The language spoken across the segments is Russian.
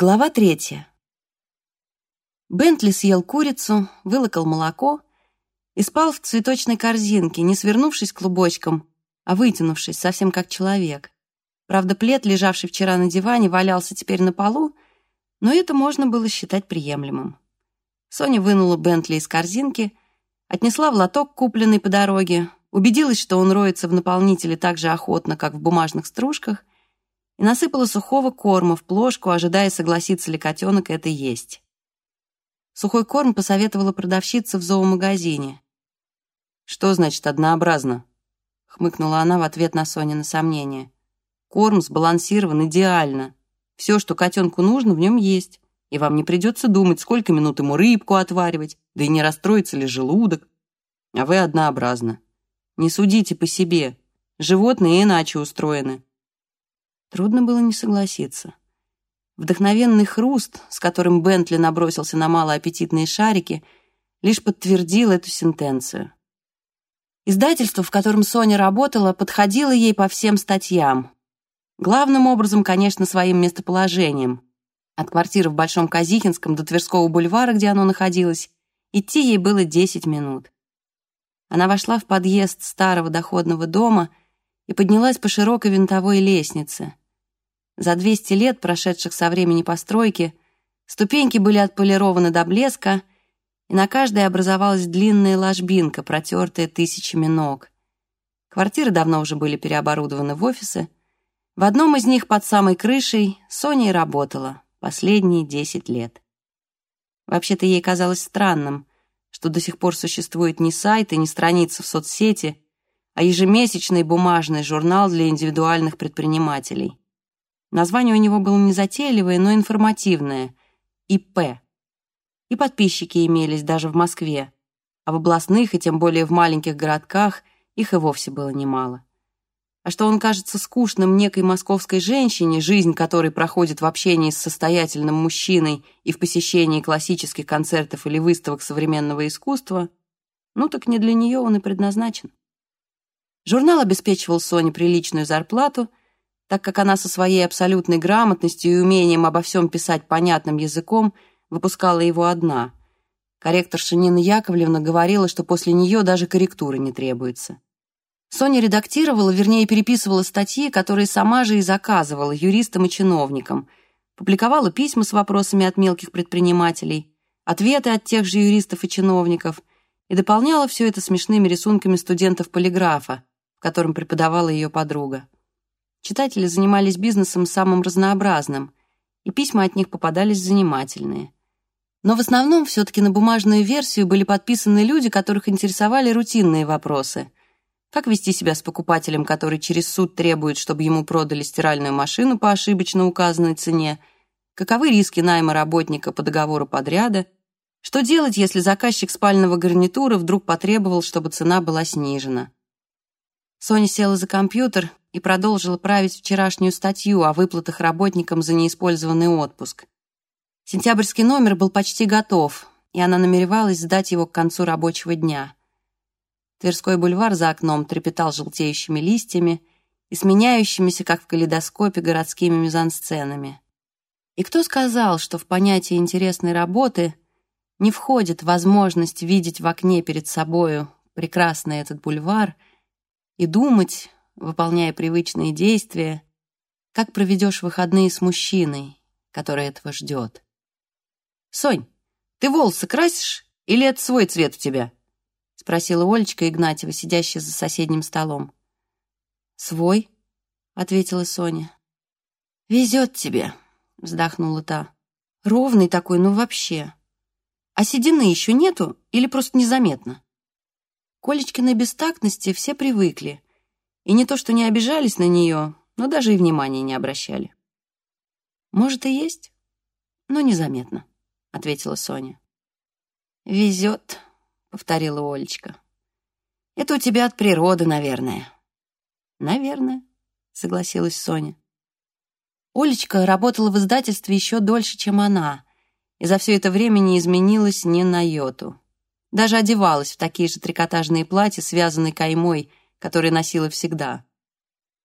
Глава третья. Бентли съел курицу, вылокал молоко и спал в цветочной корзинке, не свернувшись клубочком, а вытянувшись, совсем как человек. Правда, плед, лежавший вчера на диване, валялся теперь на полу, но это можно было считать приемлемым. Соня вынула Бентли из корзинки, отнесла в лоток, купленный по дороге, убедилась, что он роется в наполнителе так же охотно, как в бумажных стружках, и насыпала сухого корма в плошку, ожидая, согласится ли котенок это есть. Сухой корм посоветовала продавщица в зоомагазине. «Что значит однообразно?» — хмыкнула она в ответ на Сонины сомнение. «Корм сбалансирован идеально. Все, что котенку нужно, в нем есть, и вам не придется думать, сколько минут ему рыбку отваривать, да и не расстроится ли желудок. А вы однообразно. Не судите по себе. Животные иначе устроены. Трудно было не согласиться. Вдохновенный хруст, с которым Бентли набросился на малоаппетитные шарики, лишь подтвердил эту сентенцию. Издательство, в котором Соня работала, подходило ей по всем статьям. Главным образом, конечно, своим местоположением. От квартиры в Большом Казихинском до Тверского бульвара, где оно находилось, идти ей было 10 минут. Она вошла в подъезд старого доходного дома и поднялась по широкой винтовой лестнице. За 200 лет, прошедших со времени постройки, ступеньки были отполированы до блеска, и на каждой образовалась длинная ложбинка, протертая тысячами ног. Квартиры давно уже были переоборудованы в офисы. В одном из них под самой крышей Соня и работала последние 10 лет. Вообще-то ей казалось странным, что до сих пор существует ни сайт и ни страница в соцсети, а ежемесячный бумажный журнал для индивидуальных предпринимателей. Название у него было не затейливое, но информативное — ИП. И подписчики имелись даже в Москве, а в областных и тем более в маленьких городках их и вовсе было немало. А что он кажется скучным некой московской женщине, жизнь которой проходит в общении с состоятельным мужчиной и в посещении классических концертов или выставок современного искусства, ну так не для нее он и предназначен. Журнал обеспечивал Соне приличную зарплату, так как она со своей абсолютной грамотностью и умением обо всем писать понятным языком выпускала его одна. Корректорша Нина Яковлевна говорила, что после нее даже корректуры не требуется. Соня редактировала, вернее, переписывала статьи, которые сама же и заказывала юристам и чиновникам, публиковала письма с вопросами от мелких предпринимателей, ответы от тех же юристов и чиновников и дополняла все это смешными рисунками студентов полиграфа, в котором преподавала ее подруга. Читатели занимались бизнесом самым разнообразным, и письма от них попадались занимательные. Но в основном все-таки на бумажную версию были подписаны люди, которых интересовали рутинные вопросы. Как вести себя с покупателем, который через суд требует, чтобы ему продали стиральную машину по ошибочно указанной цене? Каковы риски найма работника по договору подряда? Что делать, если заказчик спального гарнитура вдруг потребовал, чтобы цена была снижена? Соня села за компьютер и продолжила править вчерашнюю статью о выплатах работникам за неиспользованный отпуск. Сентябрьский номер был почти готов, и она намеревалась сдать его к концу рабочего дня. Тверской бульвар за окном трепетал желтеющими листьями и сменяющимися, как в калейдоскопе, городскими мизансценами. И кто сказал, что в понятие интересной работы не входит возможность видеть в окне перед собою прекрасный этот бульвар и думать, выполняя привычные действия, как проведешь выходные с мужчиной, который этого ждет. «Сонь, ты волосы красишь или это свой цвет у тебя?» — спросила Олечка Игнатьева, сидящая за соседним столом. «Свой», — ответила Соня. «Везет тебе», — вздохнула та. «Ровный такой, ну вообще. А седины еще нету или просто незаметно?» К Олечкиной бестактности все привыкли — и не то, что не обижались на нее, но даже и внимания не обращали. «Может, и есть, но незаметно», — ответила Соня. «Везет», — повторила Олечка. «Это у тебя от природы, наверное». «Наверное», — согласилась Соня. Олечка работала в издательстве еще дольше, чем она, и за все это время не изменилась ни на йоту. Даже одевалась в такие же трикотажные платья, связанные каймой, который носила всегда.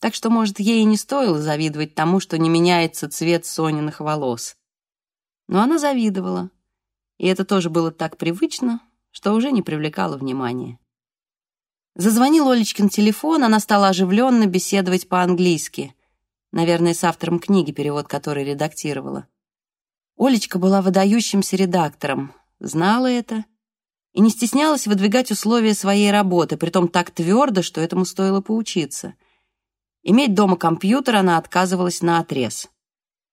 Так что, может, ей и не стоило завидовать тому, что не меняется цвет Сониных волос. Но она завидовала, и это тоже было так привычно, что уже не привлекало внимания. Зазвонил Олечкин телефон, она стала оживленно беседовать по-английски, наверное, с автором книги, перевод которой редактировала. Олечка была выдающимся редактором, знала это и не стеснялась выдвигать условия своей работы, притом так твердо, что этому стоило поучиться. Иметь дома компьютер она отказывалась на отрез.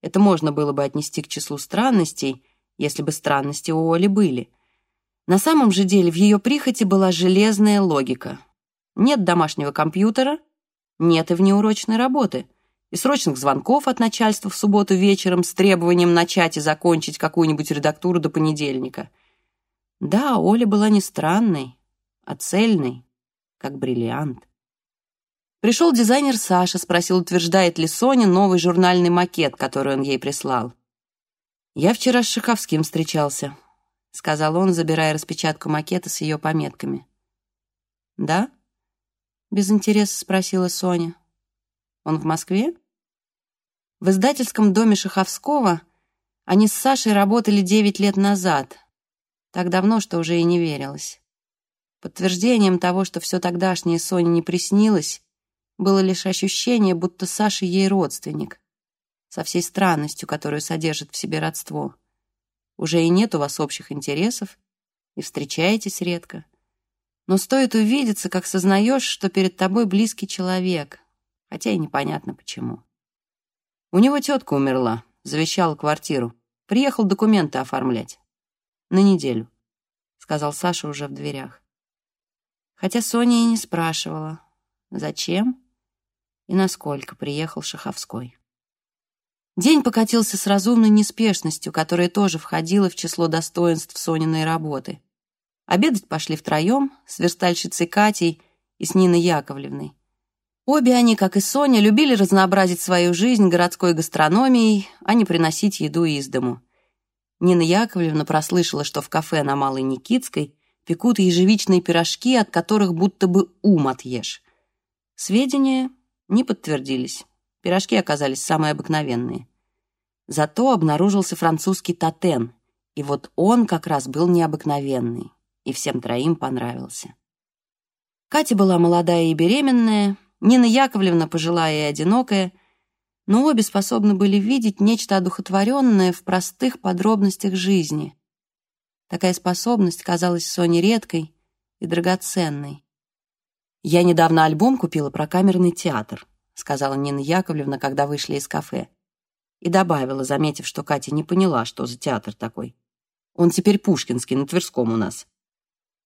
Это можно было бы отнести к числу странностей, если бы странности у Оли были. На самом же деле в ее прихоти была железная логика. Нет домашнего компьютера, нет и внеурочной работы, и срочных звонков от начальства в субботу вечером с требованием начать и закончить какую-нибудь редактуру до понедельника. Да, Оля была не странной, а цельной, как бриллиант. Пришел дизайнер Саша, спросил, утверждает ли Соня новый журнальный макет, который он ей прислал. «Я вчера с Шаховским встречался», — сказал он, забирая распечатку макета с ее пометками. «Да?» — без интереса спросила Соня. «Он в Москве?» В издательском доме Шаховского они с Сашей работали девять лет назад, так давно, что уже и не верилось. Подтверждением того, что все тогдашнее Соне не приснилось, было лишь ощущение, будто Саша ей родственник со всей странностью, которую содержит в себе родство. Уже и нет у вас общих интересов, и встречаетесь редко. Но стоит увидеться, как сознаешь, что перед тобой близкий человек, хотя и непонятно почему. У него тетка умерла, завещала квартиру. Приехал документы оформлять. На неделю, сказал Саша уже в дверях. Хотя Соня и не спрашивала, зачем и насколько приехал Шаховской. День покатился с разумной неспешностью, которая тоже входила в число достоинств Сониной работы. Обедать пошли втроем, с верстальщицей Катей и с Ниной Яковлевной. Обе они, как и Соня, любили разнообразить свою жизнь городской гастрономией, а не приносить еду из дому. Нина Яковлевна прослышала, что в кафе на Малой Никитской пекут ежевичные пирожки, от которых будто бы ум отъешь. Сведения не подтвердились. Пирожки оказались самые обыкновенные. Зато обнаружился французский татен, и вот он как раз был необыкновенный, и всем троим понравился. Катя была молодая и беременная, Нина Яковлевна пожилая и одинокая, но обе способны были видеть нечто одухотворенное в простых подробностях жизни. Такая способность казалась Соне редкой и драгоценной. «Я недавно альбом купила про камерный театр», сказала Нина Яковлевна, когда вышли из кафе. И добавила, заметив, что Катя не поняла, что за театр такой. Он теперь Пушкинский, на Тверском у нас.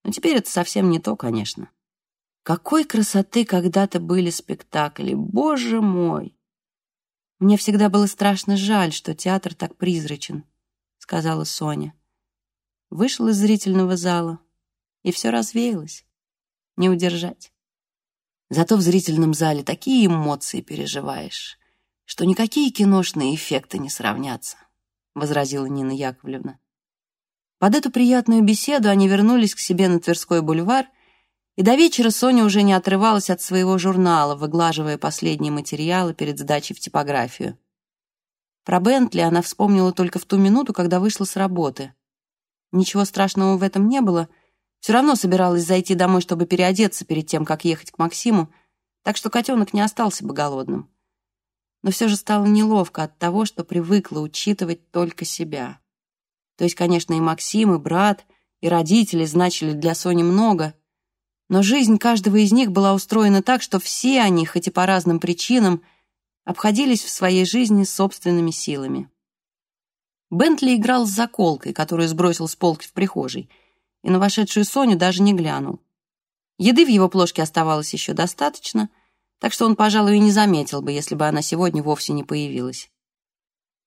Но теперь это совсем не то, конечно. Какой красоты когда-то были спектакли, боже мой! Мне всегда было страшно жаль, что театр так призрачен, сказала Соня. Вышел из зрительного зала, и все развеялось. Не удержать. Зато в зрительном зале такие эмоции переживаешь, что никакие киношные эффекты не сравнятся», — возразила Нина Яковлевна. Под эту приятную беседу они вернулись к себе на Тверской бульвар, и до вечера Соня уже не отрывалась от своего журнала, выглаживая последние материалы перед сдачей в типографию. Про Бентли она вспомнила только в ту минуту, когда вышла с работы. Ничего страшного в этом не было — все равно собиралась зайти домой, чтобы переодеться перед тем, как ехать к Максиму, так что котенок не остался бы голодным. Но все же стало неловко от того, что привыкла учитывать только себя. То есть, конечно, и Максим, и брат, и родители значили для Сони много, но жизнь каждого из них была устроена так, что все они, хоть и по разным причинам, обходились в своей жизни собственными силами. Бентли играл с заколкой, которую сбросил с полки в прихожей — и на вошедшую Соню даже не глянул. Еды в его плошке оставалось еще достаточно, так что он, пожалуй, и не заметил бы, если бы она сегодня вовсе не появилась.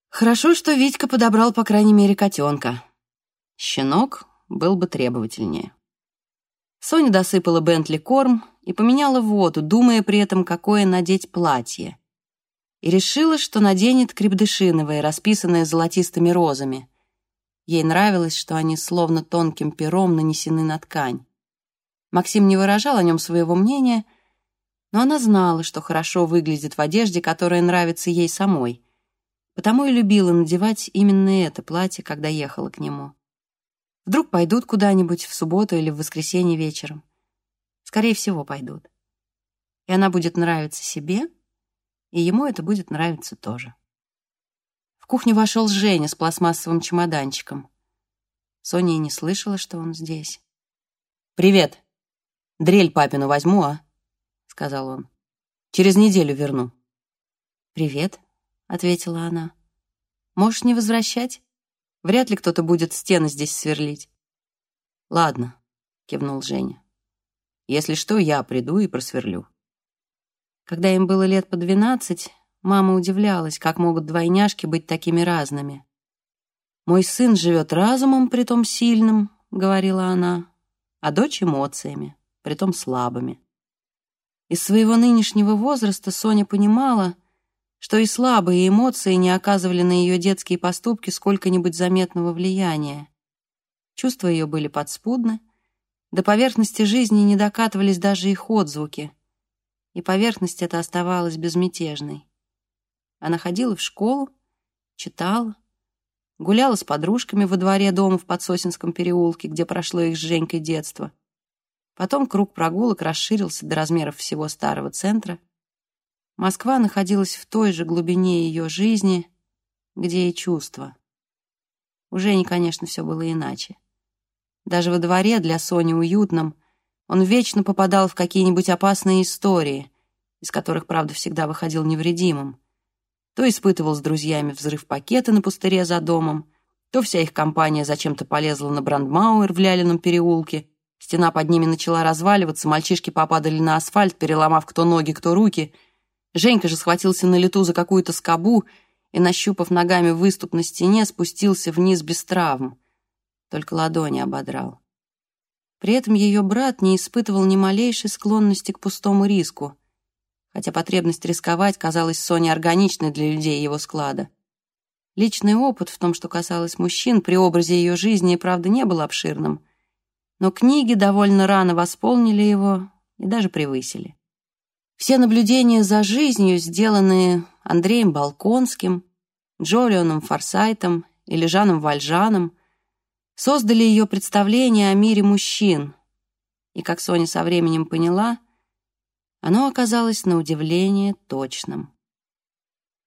Хорошо, что Витька подобрал, по крайней мере, котенка. Щенок был бы требовательнее. Соня досыпала Бентли корм и поменяла воду, думая при этом, какое надеть платье. И решила, что наденет крепдышиновое, расписанное золотистыми розами. Ей нравилось, что они словно тонким пером нанесены на ткань. Максим не выражал о нем своего мнения, но она знала, что хорошо выглядит в одежде, которая нравится ей самой. Потому и любила надевать именно это платье, когда ехала к нему. Вдруг пойдут куда-нибудь в субботу или в воскресенье вечером. Скорее всего, пойдут. И она будет нравиться себе, и ему это будет нравиться тоже. В кухню вошел Женя с пластмассовым чемоданчиком. Соня и не слышала, что он здесь. «Привет. Дрель папину возьму, а?» — сказал он. «Через неделю верну». «Привет», — ответила она. «Можешь не возвращать? Вряд ли кто-то будет стены здесь сверлить». «Ладно», — кивнул Женя. «Если что, я приду и просверлю». Когда им было лет по двенадцать, мама удивлялась, как могут двойняшки быть такими разными. «Мой сын живет разумом, притом сильным», — говорила она, «а дочь эмоциями, притом слабыми». Из своего нынешнего возраста Соня понимала, что и слабые эмоции не оказывали на ее детские поступки сколько-нибудь заметного влияния. Чувства ее были подспудны, до поверхности жизни не докатывались даже их отзвуки, и поверхность эта оставалась безмятежной. Она ходила в школу, читала, гуляла с подружками во дворе дома в Подсосинском переулке, где прошло их с Женькой детство. Потом круг прогулок расширился до размеров всего старого центра — Москва находилась в той же глубине ее жизни, где и чувства. У Жени, конечно, все было иначе. Даже во дворе для Сони уютном он вечно попадал в какие-нибудь опасные истории, из которых, правда, всегда выходил невредимым. То испытывал с друзьями взрыв пакета на пустыре за домом, то вся их компания зачем-то полезла на Брандмауэр в Лялином переулке, стена под ними начала разваливаться, мальчишки попадали на асфальт, переломав кто ноги, кто руки — Женька же схватился на лету за какую-то скобу и, нащупав ногами выступ на стене, спустился вниз без травм. Только ладони ободрал. При этом ее брат не испытывал ни малейшей склонности к пустому риску, хотя потребность рисковать казалась Соне органичной для людей его склада. Личный опыт в том, что касалось мужчин, при образе ее жизни, правда, не был обширным, но книги довольно рано восполнили его и даже превысили. Все наблюдения за жизнью, сделанные Андреем Балконским, Джолионом Форсайтом или Жаном Вальжаном, создали ее представление о мире мужчин. И, как Соня со временем поняла, оно оказалось на удивление точным.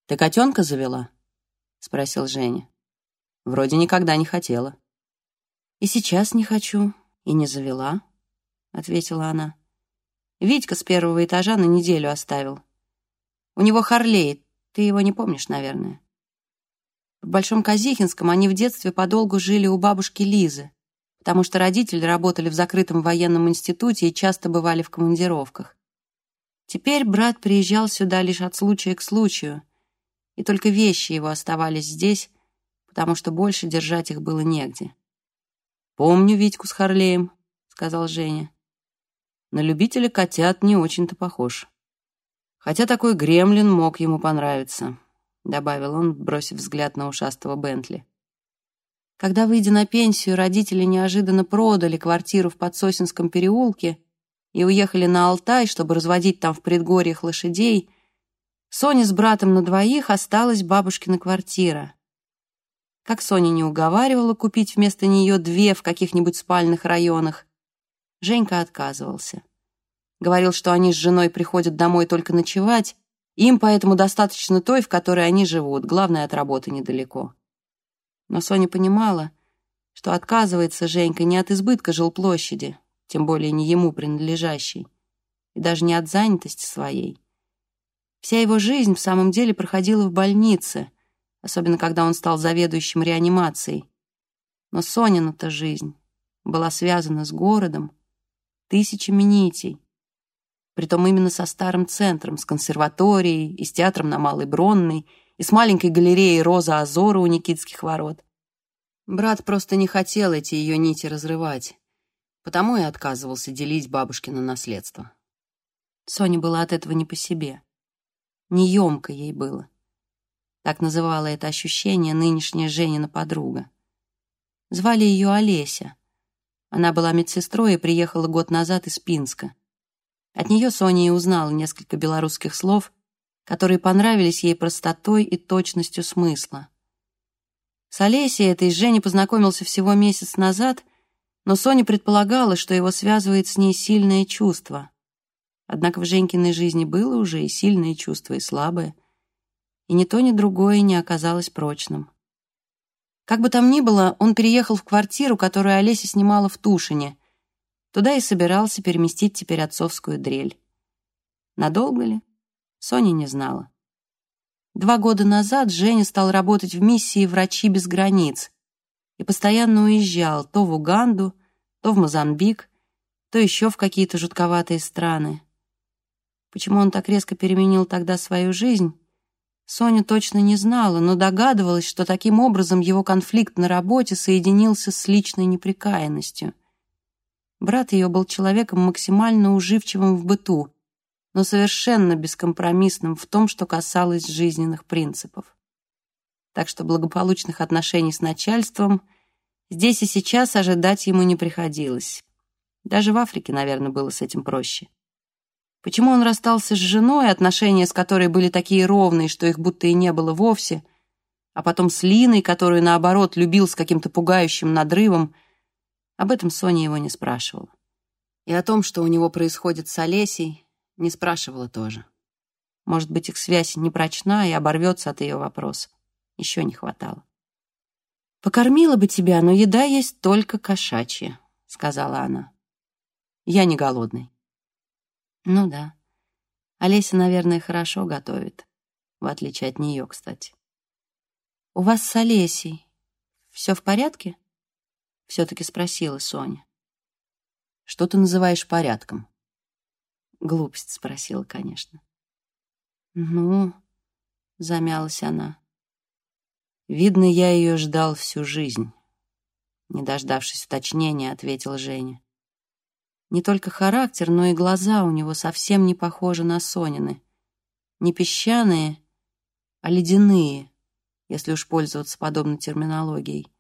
«Ты котенка завела?» — спросил Женя. «Вроде никогда не хотела». «И сейчас не хочу, и не завела», — ответила она. Витька с первого этажа на неделю оставил. У него Харлей, ты его не помнишь, наверное. В Большом Казихинском они в детстве подолгу жили у бабушки Лизы, потому что родители работали в закрытом военном институте и часто бывали в командировках. Теперь брат приезжал сюда лишь от случая к случаю, и только вещи его оставались здесь, потому что больше держать их было негде. «Помню Витьку с Харлеем», — сказал Женя. На любителя котят не очень-то похож. Хотя такой гремлин мог ему понравиться, добавил он, бросив взгляд на ушастого Бентли. Когда, выйдя на пенсию, родители неожиданно продали квартиру в Подсосинском переулке и уехали на Алтай, чтобы разводить там в предгорьях лошадей, Соня с братом на двоих осталась бабушкина квартира. Как Соня не уговаривала купить вместо нее две в каких-нибудь спальных районах, Женька отказывался. Говорил, что они с женой приходят домой только ночевать, им поэтому достаточно той, в которой они живут, главное, от работы недалеко. Но Соня понимала, что отказывается Женька не от избытка жилплощади, тем более не ему принадлежащей, и даже не от занятости своей. Вся его жизнь в самом деле проходила в больнице, особенно когда он стал заведующим реанимацией. Но Сонина-то жизнь была связана с городом, тысячами нитей. Притом именно со старым центром, с консерваторией и с театром на Малой Бронной, и с маленькой галереей Роза Азора у Никитских ворот. Брат просто не хотел эти ее нити разрывать, потому и отказывался делить бабушкино наследство. Соне было от этого не по себе. Неемко ей было. Так называла это ощущение нынешняя Женина подруга. Звали ее Олеся — она была медсестрой и приехала год назад из Пинска. От нее Соня и узнала несколько белорусских слов, которые понравились ей простотой и точностью смысла. С Олесей этой Женя познакомился всего месяц назад, но Соня предполагала, что его связывает с ней сильное чувство. Однако в Женькиной жизни было уже и сильное чувство, и слабое, и ни то, ни другое не оказалось прочным. Как бы там ни было, он переехал в квартиру, которую Олеся снимала в Тушине. Туда и собирался переместить теперь отцовскую дрель. Надолго ли? Соня не знала. Два года назад Женя стал работать в миссии «Врачи без границ» и постоянно уезжал то в Уганду, то в Мозамбик, то еще в какие-то жутковатые страны. Почему он так резко переменил тогда свою жизнь, Соня точно не знала, но догадывалась, что таким образом его конфликт на работе соединился с личной неприкаянностью. Брат ее был человеком максимально уживчивым в быту, но совершенно бескомпромиссным в том, что касалось жизненных принципов. Так что благополучных отношений с начальством здесь и сейчас ожидать ему не приходилось. Даже в Африке, наверное, было с этим проще. Почему он расстался с женой, отношения с которой были такие ровные, что их будто и не было вовсе, а потом с Линой, которую, наоборот, любил с каким-то пугающим надрывом, об этом Соня его не спрашивала. И о том, что у него происходит с Олесей, не спрашивала тоже. Может быть, их связь непрочна и оборвется от ее вопроса. Еще не хватало. «Покормила бы тебя, но еда есть только кошачья», — сказала она. «Я не голодный». Ну да. Олеся, наверное, хорошо готовит. В отличие от нее, кстати. «У вас с Олесей все в порядке?» Все-таки спросила Соня. «Что ты называешь порядком?» Глупость спросила, конечно. «Ну...» — замялась она. «Видно, я ее ждал всю жизнь». Не дождавшись уточнения, ответил Женя. Не только характер, но и глаза у него совсем не похожи на Сонины. Не песчаные, а ледяные, если уж пользоваться подобной терминологией.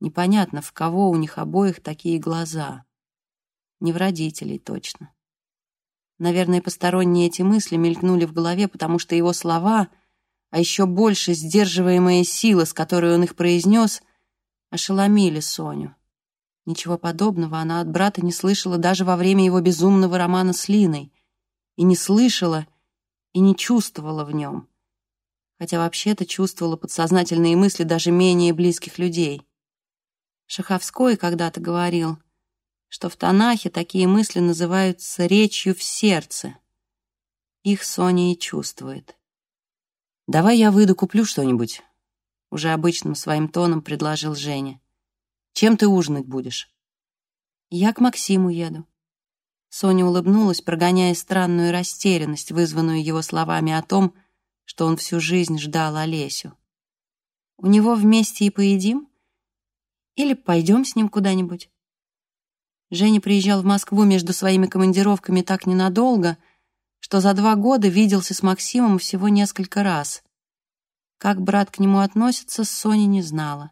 Непонятно, в кого у них обоих такие глаза. Не в родителей точно. Наверное, посторонние эти мысли мелькнули в голове, потому что его слова, а еще больше сдерживаемая сила, с которой он их произнес, ошеломили Соню. Ничего подобного она от брата не слышала даже во время его безумного романа с Линой. И не слышала, и не чувствовала в нем. Хотя вообще-то чувствовала подсознательные мысли даже менее близких людей. Шаховской когда-то говорил, что в Танахе такие мысли называются речью в сердце. Их Соня и чувствует. «Давай я выйду, куплю что-нибудь», — уже обычным своим тоном предложил Женя. Чем ты ужинать будешь?» «Я к Максиму еду». Соня улыбнулась, прогоняя странную растерянность, вызванную его словами о том, что он всю жизнь ждал Олесю. «У него вместе и поедим? Или пойдем с ним куда-нибудь?» Женя приезжал в Москву между своими командировками так ненадолго, что за два года виделся с Максимом всего несколько раз. Как брат к нему относится, Соня не знала.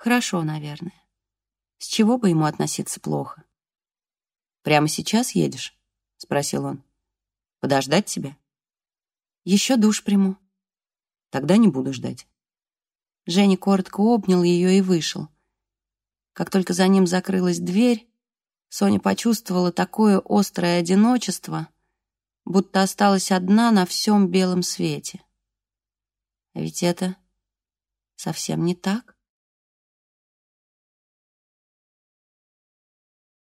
Хорошо, наверное. С чего бы ему относиться плохо? «Прямо сейчас едешь?» — спросил он. «Подождать тебя?» «Еще душ приму». «Тогда не буду ждать». Женя коротко обнял ее и вышел. Как только за ним закрылась дверь, Соня почувствовала такое острое одиночество, будто осталась одна на всем белом свете. А ведь это совсем не так.